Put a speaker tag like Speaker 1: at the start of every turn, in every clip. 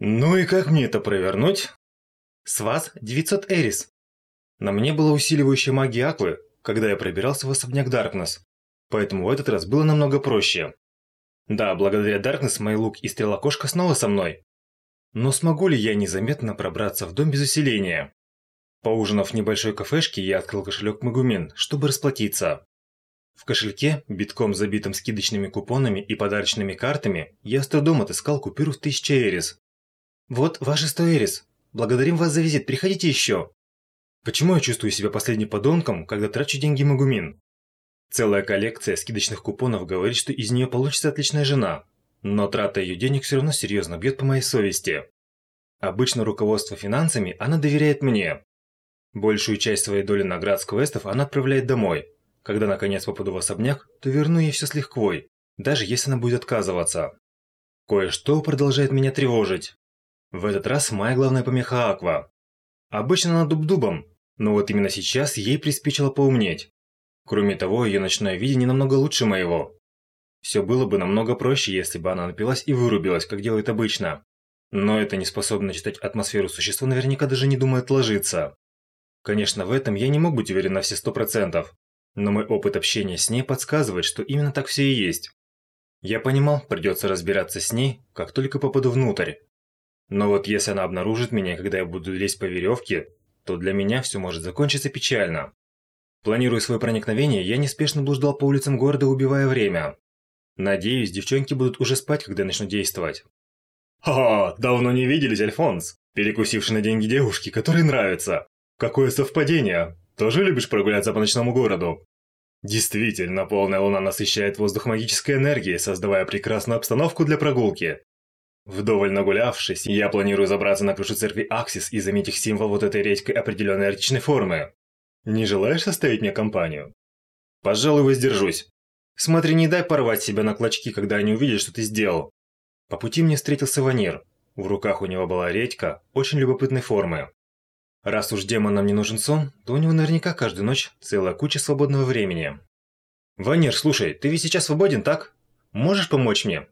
Speaker 1: Ну и как мне это провернуть? С вас 900 эрис. На мне была усиливающая магия Аквы, когда я пробирался в особняк Даркнесс, поэтому в этот раз было намного проще. Да, благодаря Даркнесс мой лук и стрела-кошка снова со мной. Но смогу ли я незаметно пробраться в дом без усиления? Поужинав в небольшой кафешке, я открыл кошелек Магумин, чтобы расплатиться. В кошельке, битком забитым скидочными купонами и подарочными картами, я с трудом отыскал купюру в 1000 эрис. «Вот ваши 100 эрис. Благодарим вас за визит, приходите еще». Почему я чувствую себя последним подонком, когда трачу деньги Магумин? Целая коллекция скидочных купонов говорит, что из нее получится отличная жена, но трата ее денег все равно серьезно бьет по моей совести. Обычно руководство финансами она доверяет мне. Большую часть своей доли наград с квестов она отправляет домой. Когда наконец попаду в особняк, то верну ей все с лихвой, даже если она будет отказываться. Кое-что продолжает меня тревожить. В этот раз моя главная помеха Аква. Обычно она дуб-дубом, но вот именно сейчас ей приспичило поумнеть. Кроме того, ее ночное видение намного лучше моего. Все было бы намного проще, если бы она напилась и вырубилась, как делает обычно. Но это неспособно читать атмосферу существо наверняка даже не думает ложиться. Конечно, в этом я не мог быть уверен на все сто процентов, но мой опыт общения с ней подсказывает, что именно так все и есть. Я понимал, придется разбираться с ней, как только попаду внутрь. Но вот если она обнаружит меня, когда я буду лезть по веревке, то для меня все может закончиться печально. Планируя свое проникновение, я неспешно блуждал по улицам города, убивая время. Надеюсь, девчонки будут уже спать, когда начну действовать. «Ха, давно не виделись, Альфонс, перекусивший на деньги девушки, которые нравятся. Какое совпадение! Тоже любишь прогуляться по ночному городу?» Действительно, полная луна насыщает воздух магической энергией, создавая прекрасную обстановку для прогулки. Вдоволь нагулявшись, я планирую забраться на крышу церкви Аксис и заметить символ вот этой редькой определенной эротичной формы. Не желаешь составить мне компанию? Пожалуй, воздержусь. Смотри, не дай порвать себя на клочки, когда они увидят, что ты сделал. По пути мне встретился Ванир. В руках у него была редька, очень любопытной формы. Раз уж демонам не нужен сон, то у него наверняка каждую ночь целая куча свободного времени. «Ванир, слушай, ты ведь сейчас свободен, так? Можешь помочь мне?»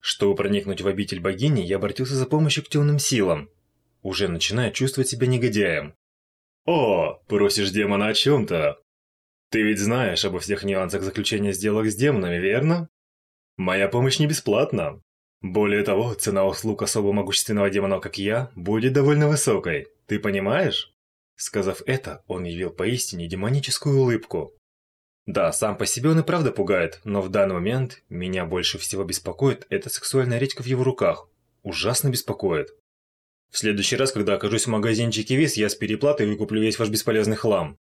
Speaker 1: Чтобы проникнуть в обитель богини, я обратился за помощью к темным силам. Уже начиная чувствовать себя негодяем. «О, просишь демона о чем-то? Ты ведь знаешь обо всех нюансах заключения сделок с демонами, верно? Моя помощь не бесплатна. Более того, цена услуг особо могущественного демона, как я, будет довольно высокой. Ты понимаешь? Сказав это, он явил поистине демоническую улыбку. Да, сам по себе он и правда пугает, но в данный момент меня больше всего беспокоит эта сексуальная редька в его руках. Ужасно беспокоит. В следующий раз, когда окажусь в магазинчике виз, я с переплатой выкуплю весь ваш бесполезный хлам.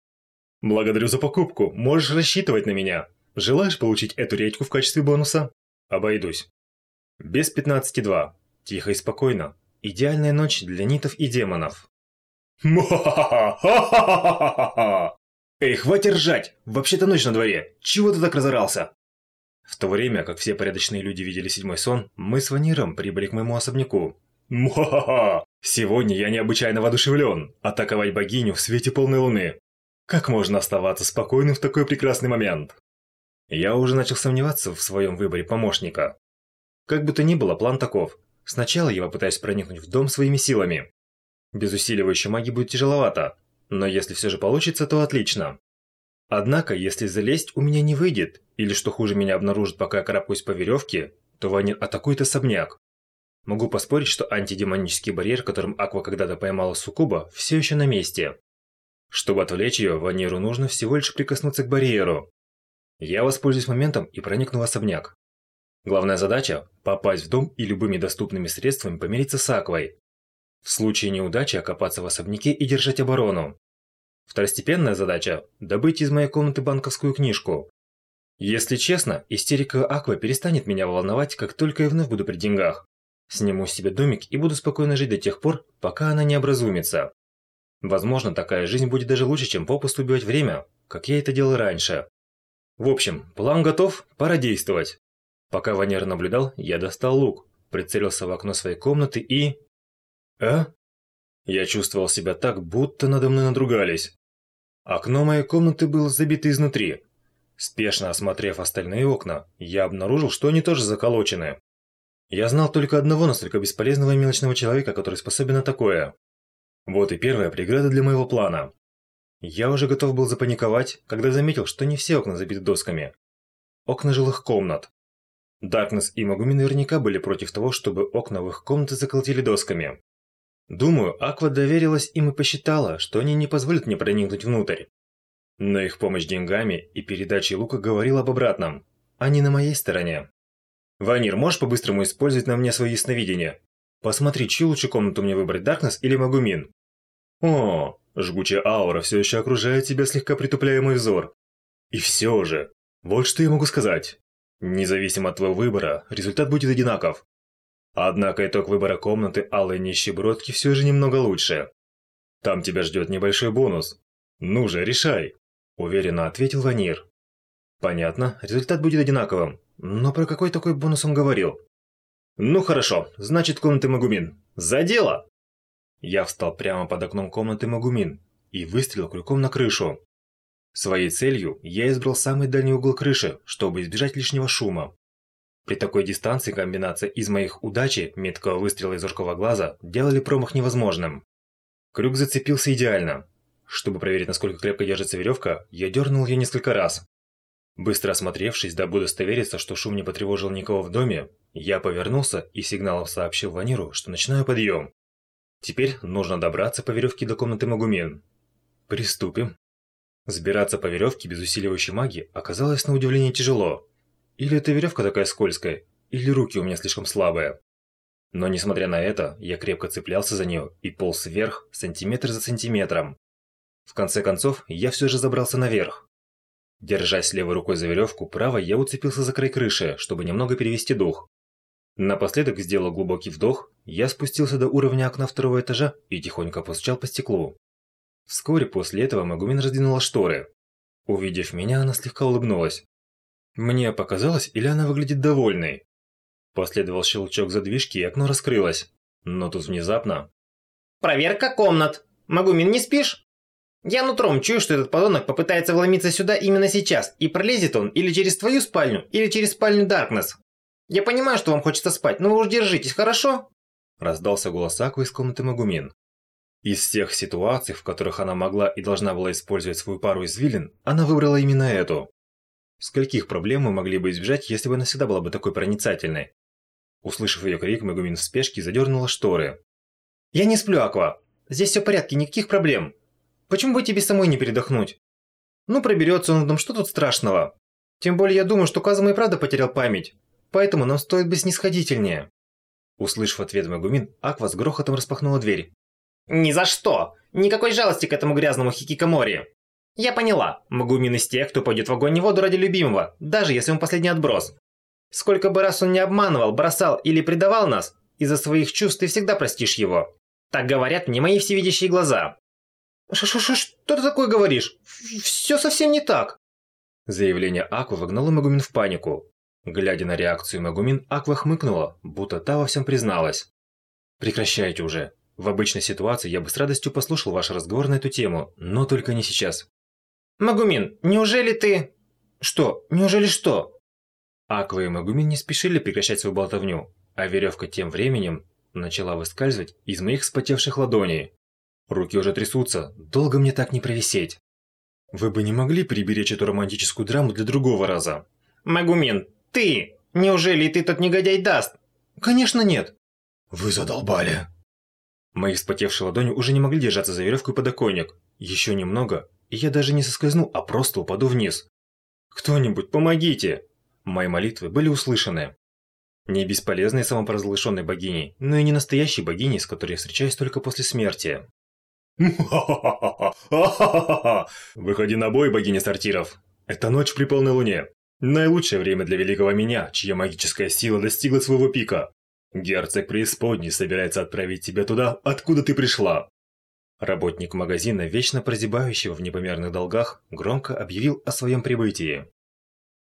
Speaker 1: Благодарю за покупку, можешь рассчитывать на меня. Желаешь получить эту редьку в качестве бонуса? Обойдусь. Без 15.2. Тихо и спокойно. Идеальная ночь для нитов и демонов. Эй, хватит ржать! Вообще-то ночь на дворе. Чего ты так разорался? В то время, как все порядочные люди видели седьмой сон, мы с Ваниром прибыли к моему особняку. Муха-ха! Сегодня я необычайно воодушевлен. Атаковать богиню в свете полной луны. Как можно оставаться спокойным в такой прекрасный момент? Я уже начал сомневаться в своем выборе помощника. Как бы то ни было, план таков. Сначала я попытаюсь проникнуть в дом своими силами. Без усиливающей магии будет тяжеловато, но если все же получится, то отлично. Однако, если залезть у меня не выйдет, или что хуже меня обнаружат, пока я карабкаюсь по веревке, то Ванин атакует особняк. Могу поспорить, что антидемонический барьер, которым Аква когда-то поймала Сукуба, все еще на месте. Чтобы отвлечь ее, Ваниру нужно всего лишь прикоснуться к барьеру. Я воспользуюсь моментом и проникну в особняк. Главная задача – попасть в дом и любыми доступными средствами помириться с Аквой. В случае неудачи окопаться в особняке и держать оборону. Второстепенная задача – добыть из моей комнаты банковскую книжку. Если честно, истерика Аквы перестанет меня волновать, как только я вновь буду при деньгах. Сниму себе домик и буду спокойно жить до тех пор, пока она не образумится. Возможно, такая жизнь будет даже лучше, чем попусту убивать время, как я это делал раньше. В общем, план готов, пора действовать. Пока Ванер наблюдал, я достал лук, прицелился в окно своей комнаты и... А? Я чувствовал себя так, будто надо мной надругались. Окно моей комнаты было забито изнутри. Спешно осмотрев остальные окна, я обнаружил, что они тоже заколочены. Я знал только одного настолько бесполезного и мелочного человека, который способен на такое. Вот и первая преграда для моего плана. Я уже готов был запаниковать, когда заметил, что не все окна забиты досками. Окна жилых комнат. Даркнесс и Магуми наверняка были против того, чтобы окна в их комнаты заколотили досками. Думаю, Аква доверилась им и посчитала, что они не позволят мне проникнуть внутрь. Но их помощь деньгами и передачей лука говорила об обратном. Они на моей стороне. Ванир, можешь по-быстрому использовать на мне свои ясновидения? Посмотри, чью лучше комнату мне выбрать, Даркнесс или Магумин? О, жгучая аура все еще окружает тебя, слегка притупляя мой взор. И все же, вот что я могу сказать. Независимо от твоего выбора, результат будет одинаков. Однако итог выбора комнаты Алой Нищебродки все же немного лучше. Там тебя ждет небольшой бонус. Ну же, решай. Уверенно ответил Ванир. Понятно, результат будет одинаковым. Но про какой такой бонус он говорил? Ну хорошо, значит комнаты Магумин. За дело! Я встал прямо под окном комнаты Магумин и выстрелил крюком на крышу. Своей целью я избрал самый дальний угол крыши, чтобы избежать лишнего шума. При такой дистанции комбинация из моих удачи, меткого выстрела из узкого глаза, делали промах невозможным. Крюк зацепился идеально. Чтобы проверить, насколько крепко держится веревка, я дернул ее несколько раз. Быстро осмотревшись, дабы удостовериться, что шум не потревожил никого в доме, я повернулся и сигналом сообщил Ваниру, что начинаю подъем. Теперь нужно добраться по веревке до комнаты Магумен. Приступим. Сбираться по веревке без усиливающей магии оказалось на удивление тяжело. Или эта веревка такая скользкая, или руки у меня слишком слабые. Но несмотря на это, я крепко цеплялся за нее и полз вверх сантиметр за сантиметром. В конце концов, я все же забрался наверх. Держась левой рукой за веревку, правой я уцепился за край крыши, чтобы немного перевести дух. Напоследок сделал глубокий вдох, я спустился до уровня окна второго этажа и тихонько постучал по стеклу. Вскоре после этого Магумин раздвинула шторы. Увидев меня, она слегка улыбнулась. Мне показалось, или она выглядит довольной. Последовал щелчок задвижки, и окно раскрылось. Но тут внезапно...
Speaker 2: «Проверка комнат! Магумин, не спишь?» Я нутром чую, что этот подонок попытается вломиться сюда именно сейчас, и пролезет он или через твою спальню, или через спальню Даркнесс. Я понимаю, что вам хочется спать, но вы уж держитесь, хорошо?»
Speaker 1: Раздался голос Аквы из комнаты Магумин. Из всех ситуаций, в которых она могла и должна была использовать свою пару извилин, она выбрала именно эту. Скольких проблем мы могли бы избежать, если бы она всегда была бы такой проницательной? Услышав ее крик, Мегумин в спешке задернула шторы.
Speaker 2: «Я не сплю, Аква. Здесь все в порядке, никаких проблем. Почему бы тебе самой не передохнуть? Ну, проберется он там, что тут страшного? Тем более я думаю, что Казума и правда потерял память. Поэтому нам стоит быть снисходительнее.
Speaker 1: Услышав ответ Мегумин, Аква с грохотом распахнула дверь.
Speaker 2: «Ни за что! Никакой жалости к этому грязному хикикамори!» «Я поняла. Мегумин из тех, кто пойдет в огонь и воду ради любимого, даже если он последний отброс. Сколько бы раз он не обманывал, бросал или предавал нас, из-за своих чувств ты всегда простишь его. Так говорят мне мои всевидящие глаза. Ш -ш -ш «Что ты такое говоришь? Все совсем не так!»
Speaker 1: Заявление Аквы вогнало Магумин в панику. Глядя на реакцию Магумин, Аква хмыкнула, будто та во всем призналась. «Прекращайте уже. В обычной ситуации я бы с радостью послушал ваш разговор на эту тему, но только не сейчас».
Speaker 2: «Магумин, неужели ты...» «Что? Неужели что?»
Speaker 1: Аква и Магумин не спешили прекращать свою болтовню, а веревка тем временем начала выскальзывать из моих вспотевших ладоней. Руки уже трясутся, долго мне так не провисеть. Вы бы не могли приберечь эту романтическую драму для другого раза?
Speaker 2: Магумин, ты! Неужели ты тот негодяй даст?
Speaker 1: Конечно нет. Вы задолбали. Мои вспотевшие ладони уже не могли держаться за веревку и подоконник. Еще немного, я даже не соскользну, а просто упаду вниз. Кто-нибудь, помогите! Мои молитвы были услышаны. Не бесполезной самопоразглашенной богиней, но и не настоящей богиней, с которой я встречаюсь только после смерти. Выходи на бой, богиня сортиров. Это ночь при полной луне. Наилучшее время для великого меня, чья магическая сила достигла своего пика. Герцог преисподней собирается отправить тебя туда, откуда ты пришла. Работник магазина, вечно прозябающего в непомерных долгах, громко объявил о своем прибытии.